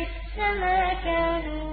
بئس ما كانوا